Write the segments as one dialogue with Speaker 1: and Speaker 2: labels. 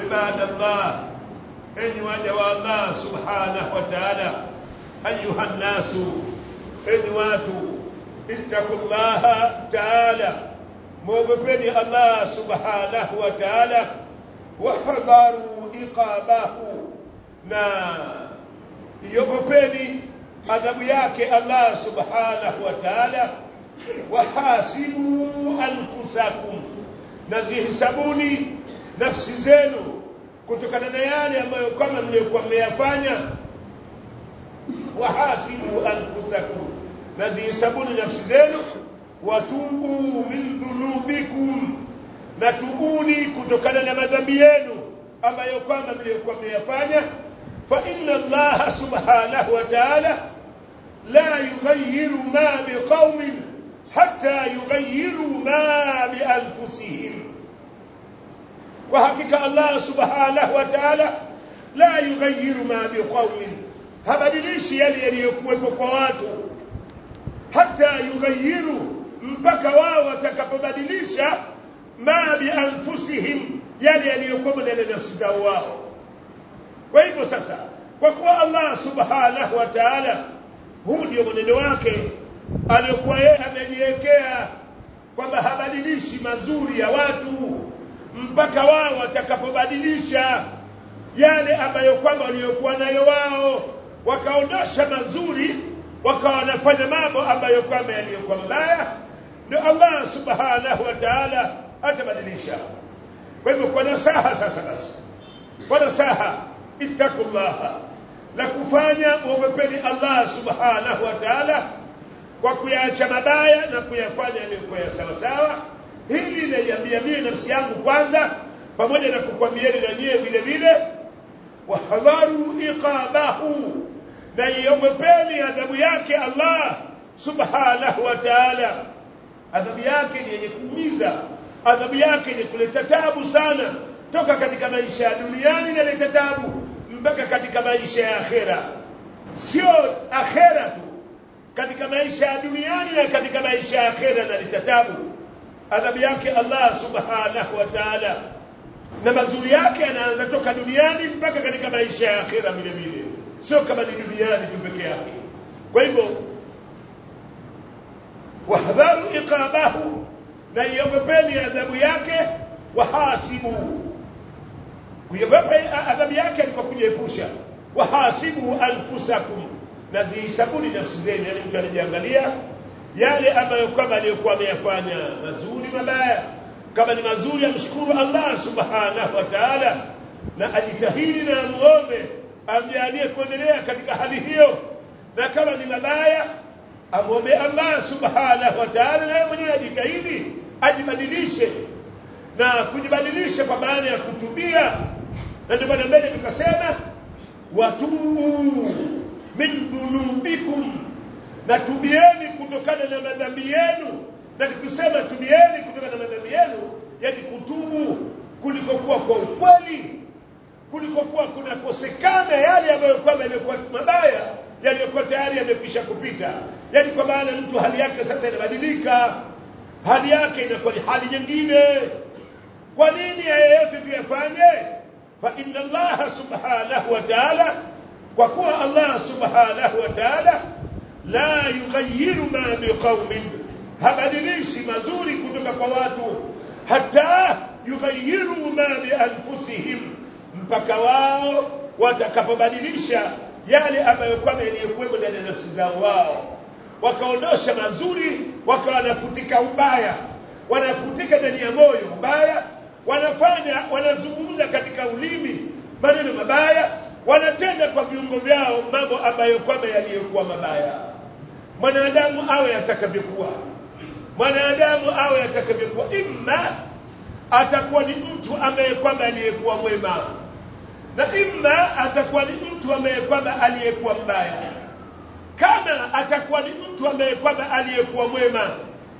Speaker 1: عباد الله أني وجه الله سبحانه وتعالى أيها الناس أني واتوا اتقوا الله تعالى موقفني الله سبحانه وتعالى واحذروا إقابه. na iogopeni adhabu yake Allah subhanahu wa ta'ala wahasibu anfusakum na zihisabuni nafsi zenu kutokana na yale ambayo kama mliokuwa mmeyafanya wahasibu anfusakum na zihisabuni nafsi zenu watubu min dhunubikum na tubuni kutokana na madhambi yenu ambayo kwamba mliokuwa mmeyafanya fa inna allaha subhanahu wa ta'ala la yughayyiru ma biqaumin حتى يغيروا kwa hakika Allah subhanahu wa ta'ala la yughayyiru ma biqaumin habadilishi yale yaliyokuwepo kwa watu. Hata yughayyiru mpaka wao watakapobadilisha ma bianfusihim yale yaliyokuwa ndani nafsi zao wao. Kwa hivyo sasa kwa kuwa Allah subhanahu wa ta'ala huu ndio mwenendo wake aliyokuwa yeye amejiwekea kwamba habadilishi mazuri ya watu mpaka wao watakapobadilisha yale ambayo kwamba waliokuwa nayo wao. Wakaondosha mazuri wakawa wanafanya mambo ambayo kwamba yaliyokuwa mabaya ndio Allah subhanahu wa ta'ala atabadilisha. Kwa hivyo kwa nasaha sasa basi kwa nasaha ittaqullaha la kufanya uogopeni Allah subhanahu wa ta'ala kwa kuyaacha mabaya na kuyafanya yaliyokuwa ya sawa sawa hili naiambia mie nafsi yangu kwanza pamoja na kukwambieni na nyie vile vile wahadharu iqabahu na iogopeni adhabu yake Allah subhanahu wa ta'ala. Adhabu yake ni yenye kuumiza adhabu yake ni kuleta tabu sana toka katika maisha ya duniani inaleta tabu mpaka katika maisha ya akhera. Sio akhera tu katika maisha ya duniani na katika maisha ya akhera na litatabu adhabu yake Allah subhanahu wa ta'ala na mazuri yake yanaanza toka duniani mpaka katika maisha ya akhera vile vile sio kama ni duniani tu peke yake kwa hivyo wahdharu iqabahu na iogopeni adhabu yake wahasibu kuiogopa adhabu yake ni kwa kujiepusha wahasibu anfusakum na zihisabuni nafsi zenu yani mtu anajiangalia yale ambayo kwamba aliyokuwa ameyafanya mazuri mabaya kama ni mazuri amshukuru Allah subhanahu wa ta'ala na ajitahidi na amuombe amjalie kuendelea katika hali hiyo. Na kama ni mabaya amwombe Allah subhanahu wa ta'ala naye mwenyewe ajitahidi ajibadilishe. Na kujibadilisha kwa maana ya kutubia na ndio maana mbele tukasema watubu min dhunubikum na tubieni kutokana na madhambi yenu na tukisema tumieni kutokana na madhambi yenu yani kutubu kulikokuwa kwa ukweli kulikokuwa kunakosekana yale ambayo kwamba yamekuwa mabaya yaliyokuwa tayari yamekwisha kupita. Yani kwa maana mtu hali yake sasa inabadilika hali yake inakuwa ni hali nyingine. Kwa nini yayeyote yote tuyafanye? Fa inna allaha subhanahu wa ta'ala kwa kuwa allah subhanahu wa ta'ala la yughayyiru ma biqaumin habadilishi mazuri kutoka kwa watu. Hata yughayyiru ma bianfusihim mpaka wao watakapobadilisha yale ambayo kwamba yaliyokuwepo ndani ya nafsi zao wao. Wakaondosha mazuri wakawa wanafutika ubaya. Wanafutika ndani ya moyo ubaya. Wanafanya wanazungumza katika ulimi maneno mabaya. Wanatenda kwa viungo vyao mambo ambayo kwamba yaliyokuwa mabaya mwanadamu awe atakavyokuwa mwanadamu awe atakavyokuwa imma atakuwa ni mtu ambaye kwamba aliyekuwa mwema. Na imma atakuwa ni mtu ambaye kwamba aliyekuwa mbaya. Kama atakuwa ni mtu ambaye kwamba aliyekuwa mwema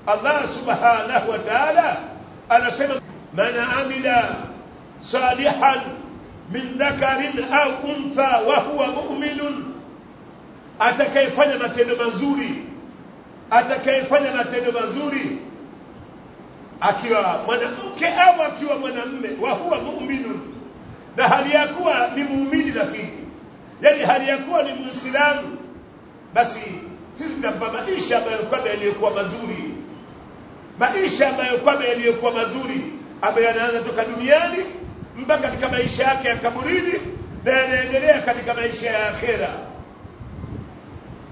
Speaker 1: Allah subhanahu wa ta'ala anasema man amila salihan min dhakarin au untha wa huwa mu'minun atakayefanya matendo mazuri atakayefanya matendo mazuri akiwa mwanamke au akiwa mwanamme wa huwa na hali ya kuwa ni muumini lakini yani hali ya kuwa ni muislamu basi sisi tunampa maisha ambayo kwamba yaliyokuwa mazuri. Maisha ambayo kwamba yaliyokuwa mazuri ambayo yanaanza toka duniani mpaka katika maisha yake ya kaburini na yanaendelea katika maisha ya akhera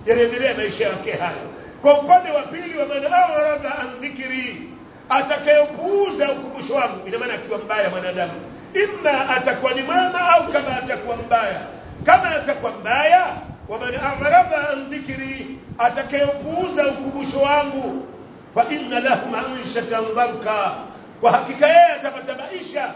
Speaker 1: yanaendelea maisha yake hayo kwa upande wa pili wa man aradha an dhikri atakayepuuza ukumbusho wangu ina maana akiwa mbaya mwanadamu imma atakuwa ni mwema au kama atakuwa mbaya kama atakuwa mbaya waman aradha an dhikri atakayepuuza ukumbusho wangu fa inna lahu maishatan dhanka kwa hakika yeye atapata maisha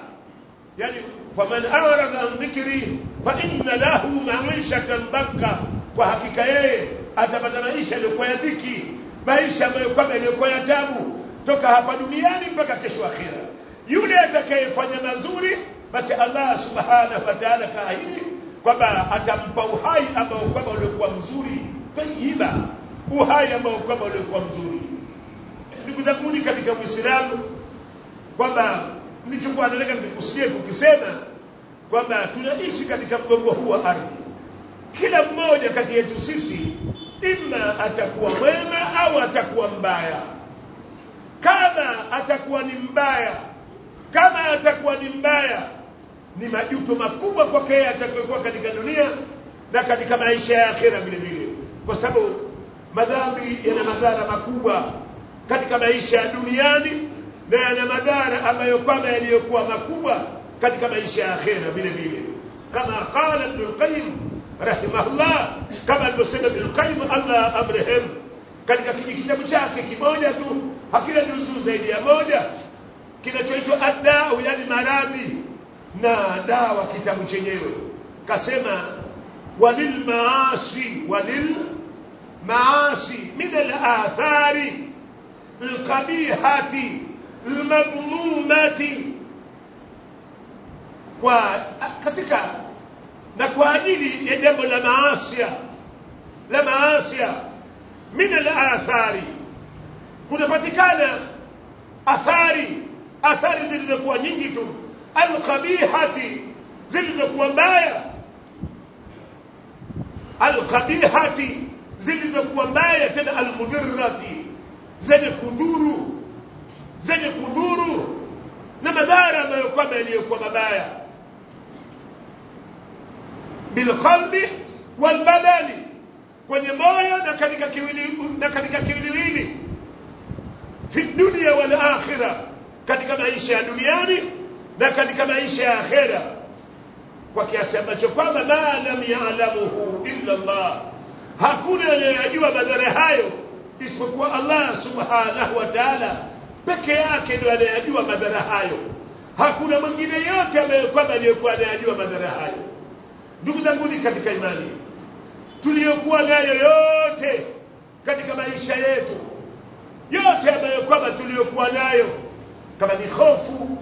Speaker 1: yani faman aradha an dhikri fa inna lahu maishatan dhanka kwa hakika yeye atapata maisha yaliyokuwa ya dhiki maisha ambayo kwamba yaliyokuwa ya tabu toka hapa duniani mpaka kesho akhira yule atakayefanya mazuri basi Allah subhanahu wa ta'ala kaahidi kwamba atampa uhai ambao kwamba uliokuwa mzuri. Tayiba uhai ambao kwamba uliokuwa mzuri. Ndugu zangu katika Uislamu kwamba nilichokuwa nataka nikusudia kukisema kwamba tunaishi katika mgongo huu wa ardhi kila mmoja kati yetu sisi imma atakuwa mwema au atakuwa mbaya. Kama atakuwa ni mbaya kama atakuwa ni mbaya ni majuto makubwa kwake yeye atakayokuwa katika dunia na katika maisha ya akhera vile vile. Kwa sababu madhambi yana madhara makubwa katika maisha ya duniani na yana madhara ambayo kwamba yaliyokuwa makubwa katika maisha ya akhera vile vile. Kama qala ibn al-qayyim rahimahullah. Kama alivyosema Ibn Qayyim Allah amrehemu katika kitabu chake kimoja tu hakina juzuu zaidi ya moja kinachoitwa addau yani maradhi na dawa kitabu chenyewe. Kasema walil maasi walil maasi min al athari alqabihati almadmumati. Wa katika na kwa ajili ya jambo la maasia la maasia min alathari kunapatikana athari athari zilizokuwa nyingi tu. Alqabihati zilizokuwa mbaya. Alqabihati zilizokuwa mbaya tena almudhirati zenye kudhuru zenye kudhuru na madhara ambayo kwamba yaliyokuwa mabaya bilqalbi walbadani kwenye moyo na katika kiwili na katika kiwiliwili fi dunia wal akhirah katika maisha ya duniani na katika maisha ya akhera kwa kiasi ambacho kwamba ma lam ya'lamuhu illa Allah. Hakuna anayejua madhara hayo isipokuwa Allah subhanahu wa ta'ala peke yake ndio anayajua madhara hayo. Hakuna mwingine yote ambaye kwamba aliyekuwa anayajua madhara hayo ndugu zangu ni katika imani tuliyokuwa nayo yote katika maisha yetu yote ambayo kwamba tuliyokuwa nayo kama ni hofu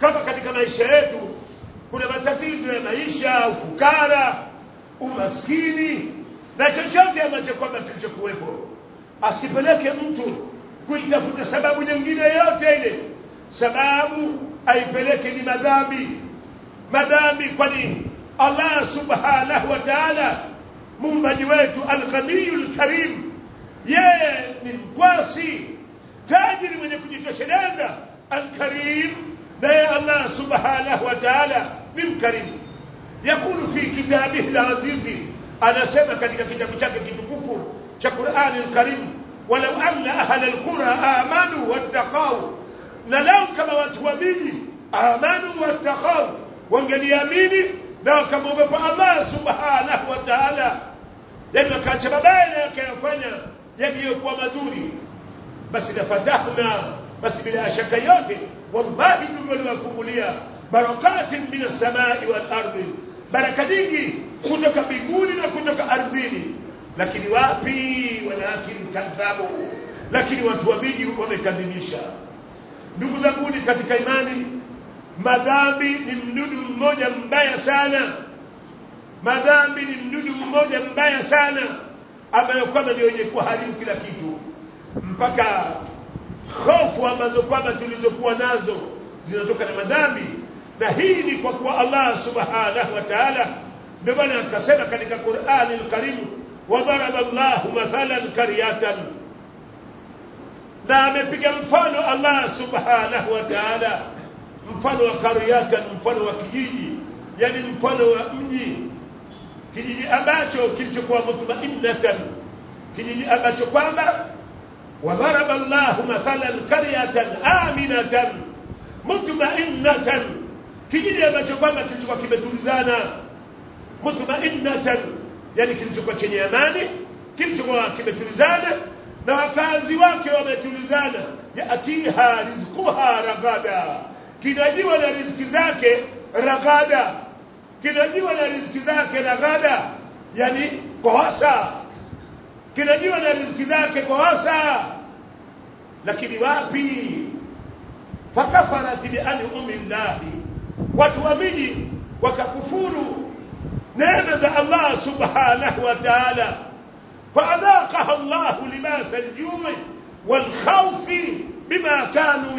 Speaker 1: kama katika maisha yetu kuna matatizo ya maisha ufukara umaskini na chochote ambacho kwamba kilichokuwepo asipeleke mtu kuitafuta sababu nyingine yote ile. Sababu aipeleke ni madhambi. Madhambi kwani Allah subhanahu wa ta'ala muumbaji wetu al-ghaniyul karim yeye ni mkwasi tajiri mwenye kujitosheleza al-karim naye Allah subhanahu wa ta'ala ni mkarimu yakulu fi kitabihi al-azizi anasema katika kitabu chake kitukufu cha Qur'ani al-Karim walau anna ahla al-qura amanu wattaqau na lau kama watu wa miji amanu wattaqau wangeliamini na wakamwomba kwa Allah subhanahu wa ta'ala yani wakaacha mabaya na wakayafanya yaliyokuwa mazuri. Basi lafatahna basi bila shaka yote wallahi ndio waliwafungulia barakatin min as-samai wal ardi. Baraka nyingi kutoka mbinguni na kutoka ardhini. Lakini wapi? Walakin kadhabu. Lakini watu wa miji wamekadhibisha ndugu zanguni katika imani madhambi ni mdudu mmoja mbaya sana. Madhambi ni mdudu mmoja mbaya sana ambayo kwamba ndio yenye kuharibu kila kitu. Mpaka hofu ambazo kwamba tulizokuwa nazo zinatoka na madhambi. Na hii ni kwa kuwa Allah subhanahu wa ta'ala ndio maana akasema katika Qur'ani al-Karim wadaraba Allahu mathalan qaryatan na amepiga mfano Allah subhanahu wa ta'ala mfano wa qaryatan mfano wa kijiji yani mfano wa mji. Kijiji ambacho kilichokuwa mutma'innatan kijiji ambacho kwamba wadharaba Allahu mathalan qaryatan aminatan mutma'innatan. Kijiji ambacho kwamba kilichokuwa kimetulizana mutma'innatan yani kilichokuwa chenye amani kilichokuwa kimetulizana na wakazi wake wametulizana yatiha rizquha ragada kinajiwa na riziki zake ragada kinajiwa na riziki zake ragada yani kwa wasa kinajiwa na riziki zake kwa wasa lakini wapi fakafarat bianumi llahi watu wa miji wakakufuru neema za Allah subhanahu wa ta'ala فأذاقها الله لباس الجوع والخوف بما كانوا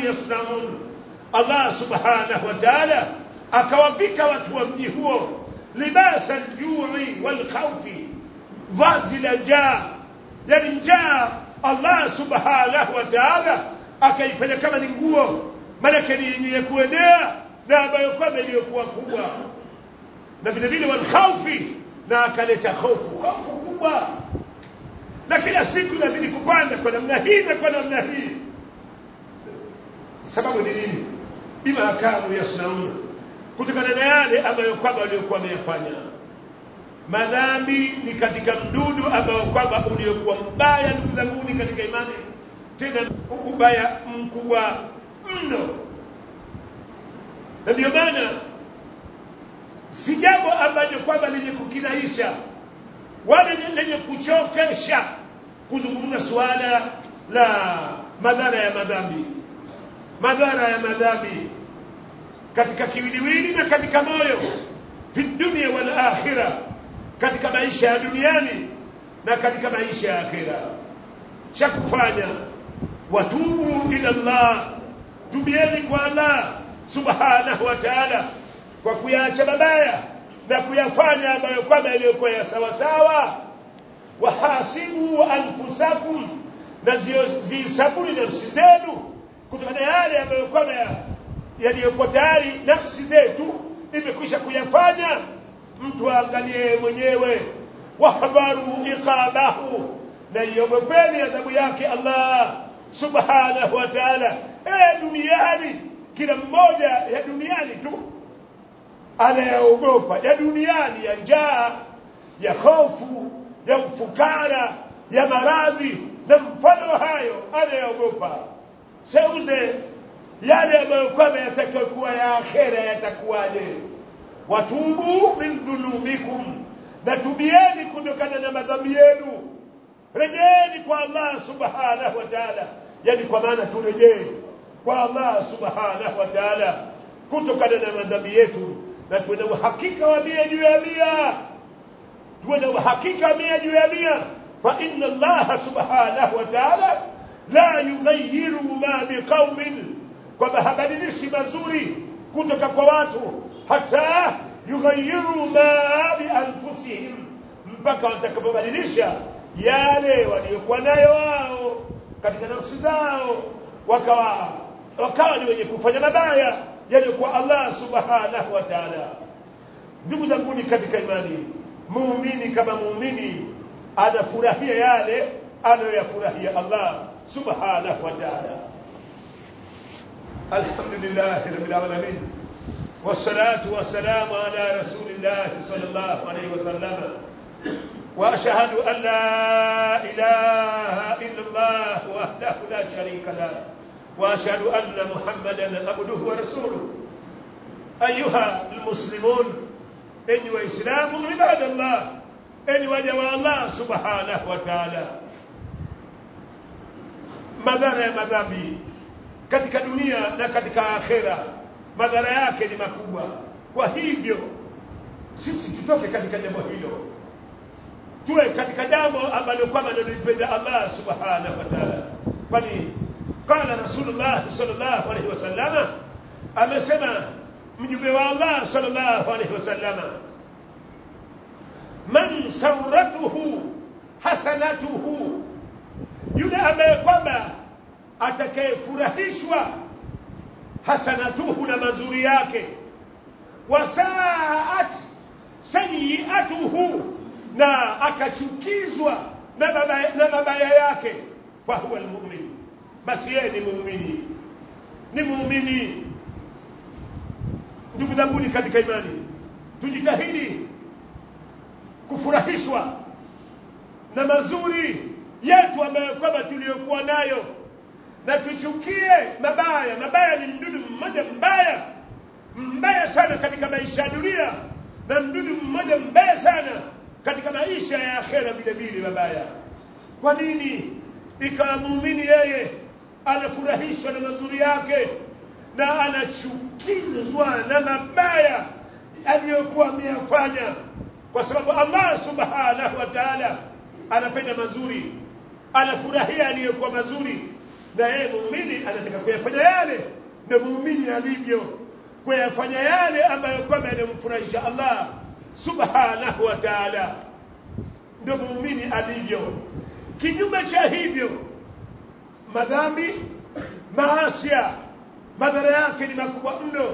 Speaker 1: يصنعون الله سبحانه وتعالى akawavika watu wa mji huo libasa aljui walkhaufi vazi la njaa yani njaa allah subhanahu wa taala akaifanya kama ni nguo maanake ni yenye kuenea na ambayo kwamba iliyokuwa kubwa na vile vile walkhaufi na akaleta hofu hofu kubwa na kila siku inazidi kupanda kwa namna hii na kwa namna hii sababu ni nini bima kanu yasnaun kutokana na yale ambayo kwamba waliokuwa wameyafanya. Madhambi ni katika mdudu ambao kwamba uliokuwa mbaya ndugu zanguni katika imani. Tena ubaya mkubwa mno. Na ndio maana si jambo ambalo kwamba lenye kukinaisha wala lenye kuchokesha kuzungumza suala la madhara ya madhambi. Madhara ya madhambi katika kiwiliwili na katika moyo fi dunia wal akhira katika maisha ya duniani na katika maisha ya akhira. Cha kufanya watubu ila Allah tubieni kwa Allah subhanahu wa ta'ala kwa kuyaacha mabaya na kuyafanya ambayo kwamba yaliyokuwa ya sawasawa sawa. Wahasibu anfusakum na zisabuni nafsi zenu kutokana yale ambayo kwamba yaliyokuwa tayari nafsi zetu imekwisha kuyafanya. Mtu aangalie mwenyewe. Wahdharu iqabahu. Na iogopeni adhabu yake Allah subhanahu wa ta'ala. E duniani kila mmoja ya duniani tu anayaogopa ya duniani ya njaa ya hofu ya ufukara ya maradhi. Na mfano hayo anayaogopa seuze yale ambayo kwamba yatakayokuwa ya akhera yatakuwaje watubu min dhunubikum na tubieni kutokana na madhambi yenu rejeeni kwa Allah subhanahu wa ta'ala yani kwa maana turejee kwa Allah subhanahu wa ta'ala kutokana na madhambi yetu na tuwe na uhakika wa mia juu ya mia tuwe na uhakika mia juu ya mia fa inna allaha subhanahu wa ta'ala la yughayyiru ma biqaumin kwamba habadilishi mazuri kutoka kwa watu hata yughayiru ma bianfusihim mpaka watakapobadilisha yale waliokuwa nayo wao katika nafsi zao wakawa wakawa ni wenye kufanya mabaya yaliyokuwa Allah subhanahu wa ta'ala. Ndugu zanguni katika imani. Muumini kama muumini anafurahia yale anayoyafurahia Allah subhanahu wa ta'ala alhamdulillah rabbil alamin. والصلاة والسلام على رسول الله صلى الله عليه وسلم وأشهد أن لا إله إلا الله وحده لا شريك له وأشهد أن محمدا عبده ورسوله أيها المسلمون أيها الإسلام عباد الله أيها جوا الله سبحانه وتعالى ya madhambi katika dunia na katika akhera. Madhara yake ni makubwa. Kwa hivyo sisi tutoke katika jambo hilo. Tuwe katika jambo ambalo kwamba nalipenda Allah subhanahu wa ta'ala. Kwani qala rasulullah sallallahu alaihi wasallama amesema mjumbe wa Allah sallallahu alaihi wasallama man sauratuhu hasanatuhu. Yule ambaye kwamba atakayefurahishwa hasanatuhu na mazuri yake. Wasaat sayiatuhu na akachukizwa na mabaya, na mabaya yake. Almu'min. Basi yeye ni muumini ni muumini ndugu zanguni katika imani tujitahidi kufurahishwa na mazuri yetu ambayo kwamba tuliyokuwa nayo na tuchukie mabaya. Mabaya ni mdudu mmoja mbaya. Mbaya sana katika maisha ya dunia. Na mdudu mmoja mbaya sana katika maisha ya akhera vile mabaya. Kwa nini? Ikawa muumini yeye anafurahishwa na mazuri yake na anachukizwa na mabaya aliyokuwa ameyafanya. Kwa sababu Allah subhanahu wa ta'ala anapenda mazuri. Anafurahia aliyokuwa mazuri na yeye muumini anataka kuyafanya yale ndio muumini alivyo. Kuyafanya yale ambayo kwamba yanamfurahisha Allah subhanahu wa ta'ala. Ndio muumini alivyo. Kinyume cha hivyo madhambi maasia madhara yake ni makubwa mno.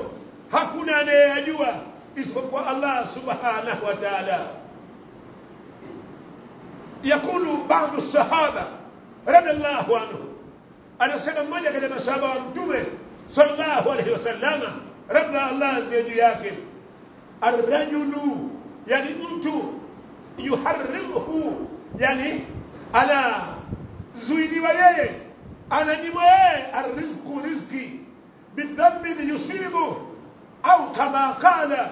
Speaker 1: Hakuna anayeyajua isipokuwa Allah subhanahu wa ta'ala. Yakulu baadhi sahaba radhiallahu anhu anasema mmoja katika masahaba wa mtume sallallahu alaihi wasallama radha Allah juu yake arrajulu yani mtu yuharrimuhu yani ana zuiliwa yeye ananyimwa yeye arrizqu rizqi bidhambi yusibu au kama qala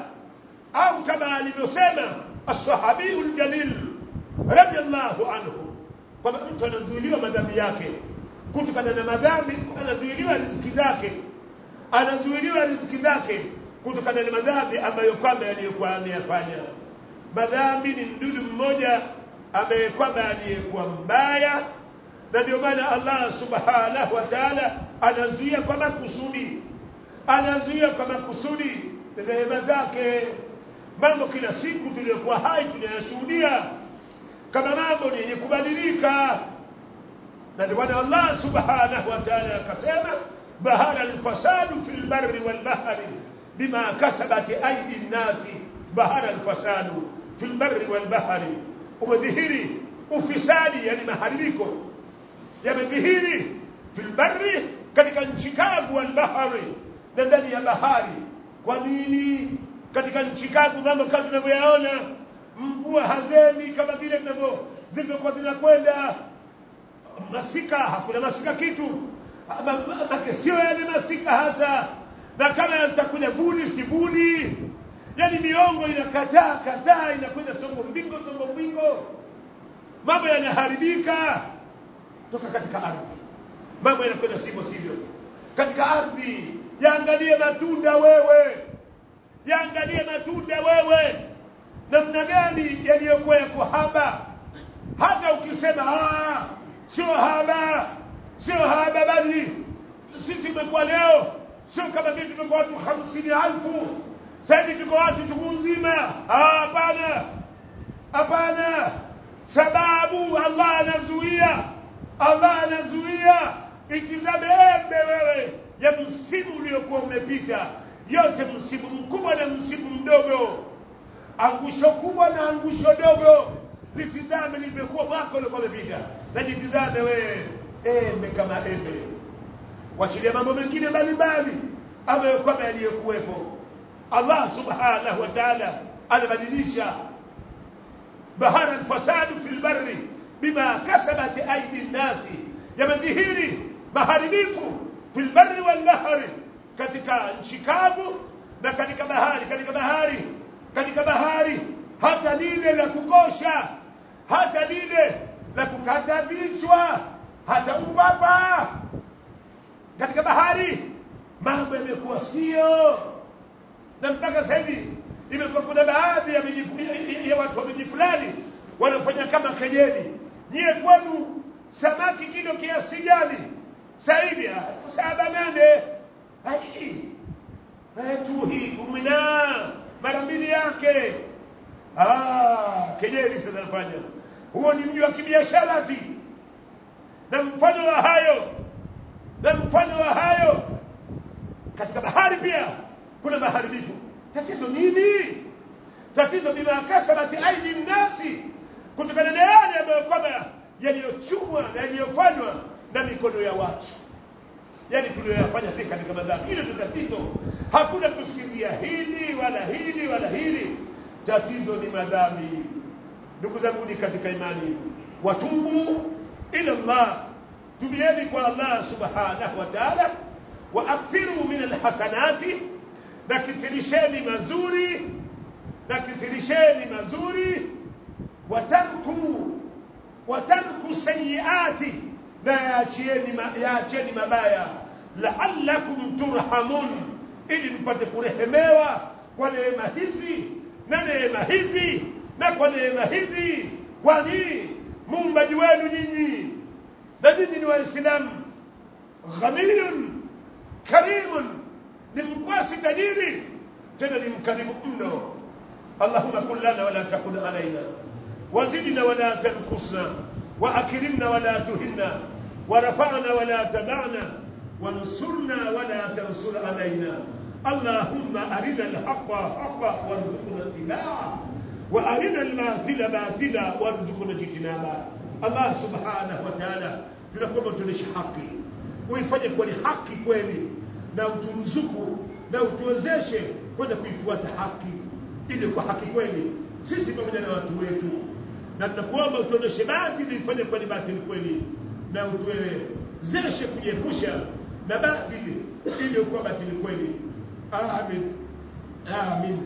Speaker 1: au kama alivyosema الجليل رضي الله عنه kwamba mtu anazuiliwa madhambi yake kutokana na madhambi anazuiliwa riziki zake. Anazuiliwa riziki zake kutokana na madhambi ambayo kwamba aliyokuwa ameyafanya. Madhambi ni mdudu mmoja ambaye kwamba aliyekuwa mbaya na ndio maana Allah subhanahu wa ta'ala anazuia kwa makusudi. Anazuia kwa makusudi rehema zake. Mambo kila siku tuliyokuwa hai tunayashuhudia. Kama mambo ni yenye kubadilika na ndio maana Allah subhanahu wa ta'ala akasema bahara alfasadu fil barri wal bahri bima kasabat aidi nnasi bahara alfasadu fil barri wal bahri umedhihiri ufisadi yani maharibiko yamedhihiri fil barri katika nchi kavu wal bahri na ndani ya bahari kwa nini katika nchi kavu mambo kama tunavyoyaona mvua hazeni kama vile tunavyo zilivyokuwa zinakwenda masika hakuna masika kitu. Makesio yale masika hasa na kama yatakuja vuni yani miongo inakataa kataa inakwenda songo mbingo songo mbingo. Mambo yanaharibika. Toka katika ardhi. Mambo yanakwenda sivyo sivyo. Katika ardhi yaangalie matunda wewe. Yaangalie matunda wewe. Namna gani yaliyokuwa yako haba? Hata ukisema "Ah, sio haba sio haba bali sisi tumekuwa leo sio kama vile tumekuwa watu hamsini alfu. Sasa hivi tuko watu chungu nzima? Hapana hapana. Sababu allah anazuia allah anazuia. Itizame embe wewe ya msimu uliokuwa umepita yote msimu mkubwa na msimu mdogo. Angusho kubwa na angusho dogo litizame lilivyokuwa mwaka uliokuwa umepita na jitizame wewe embe kama embe wachilia mambo mengine mbalimbali ambayo kama yaliyokuwepo allah subhanahu wa taala anabadilisha bahara alfasadu fi lbari bima kasabat aidi nnasi yamedhihiri maharibifu fi lbari walbahari katika nchi kavu na katika bahari katika bahari katika bahari hata lile la kukosha hata lile la kukata vichwa hata upapa katika bahari mambo yamekuwa sio. Na mpaka sasa hivi imekuwa kuna baadhi ya, ya watu wa miji fulani wanafanya kama kejeli. Nyie kwenu samaki kilo kiasi gani? Sasa hivi elfu saba nane. Ai tu hii kumina mara mbili yake. Ah, kejeli zinafanya huo ni mji wa kibiashara ti na mfano wa hayo na mfano wa hayo katika bahari pia kuna maharibifu. Tatizo nini? Tatizo bimakasabati aidi nnasi kutokana na yale ambayo kwamba yaliyochumwa na yaliyofanywa na mikono ya watu. Yani tuliyoyafanya si katika madhambi hilo ndio tatizo. Hakuna kusikizia hili wala hili wala hili. Tatizo ni madhambi ndugu zangu ni katika imani watubu ila llah tubieni kwa allah subhanahu wa taala waakthiru min alhasanati na kithirisheni mazuri na kithirisheni mazuri watarku watarku sayiati na yaachieni ma, yaacheni mabaya laallakum turhamun ili mpate kurehemewa kwa neema hizi na neema hizi na kwa neema hizi kwani muumbaji wenu nyinyi na nyinyi ni waislamu ghaniyun karimun ni mkwasi tajiri tena ni mkarimu mno allahuma kun lana wala takun alaina wazidna wala tankusna واكرمنا ولا تهنا ورفعنا ولا تدعنا وانصرنا ولا تنصر علينا اللهم ارنا الحق حقا وارزقنا اتباعه وارنا الباطل باطلا وارزقنا اجتنابه الله سبحانه وتعالى tunakuomba tuoneshe haki uifanye kuwa ni haki kweli na uturuzuku na utuwezeshe kwenda kuifuata haki ili kwa haki kweli sisi pamoja na watu wetu na tunakuomba utuoneshe batili ifanye kuwa ni batili kweli na utuwezeshe kujiepusha na batili iliyokuwa batili kweli amin amin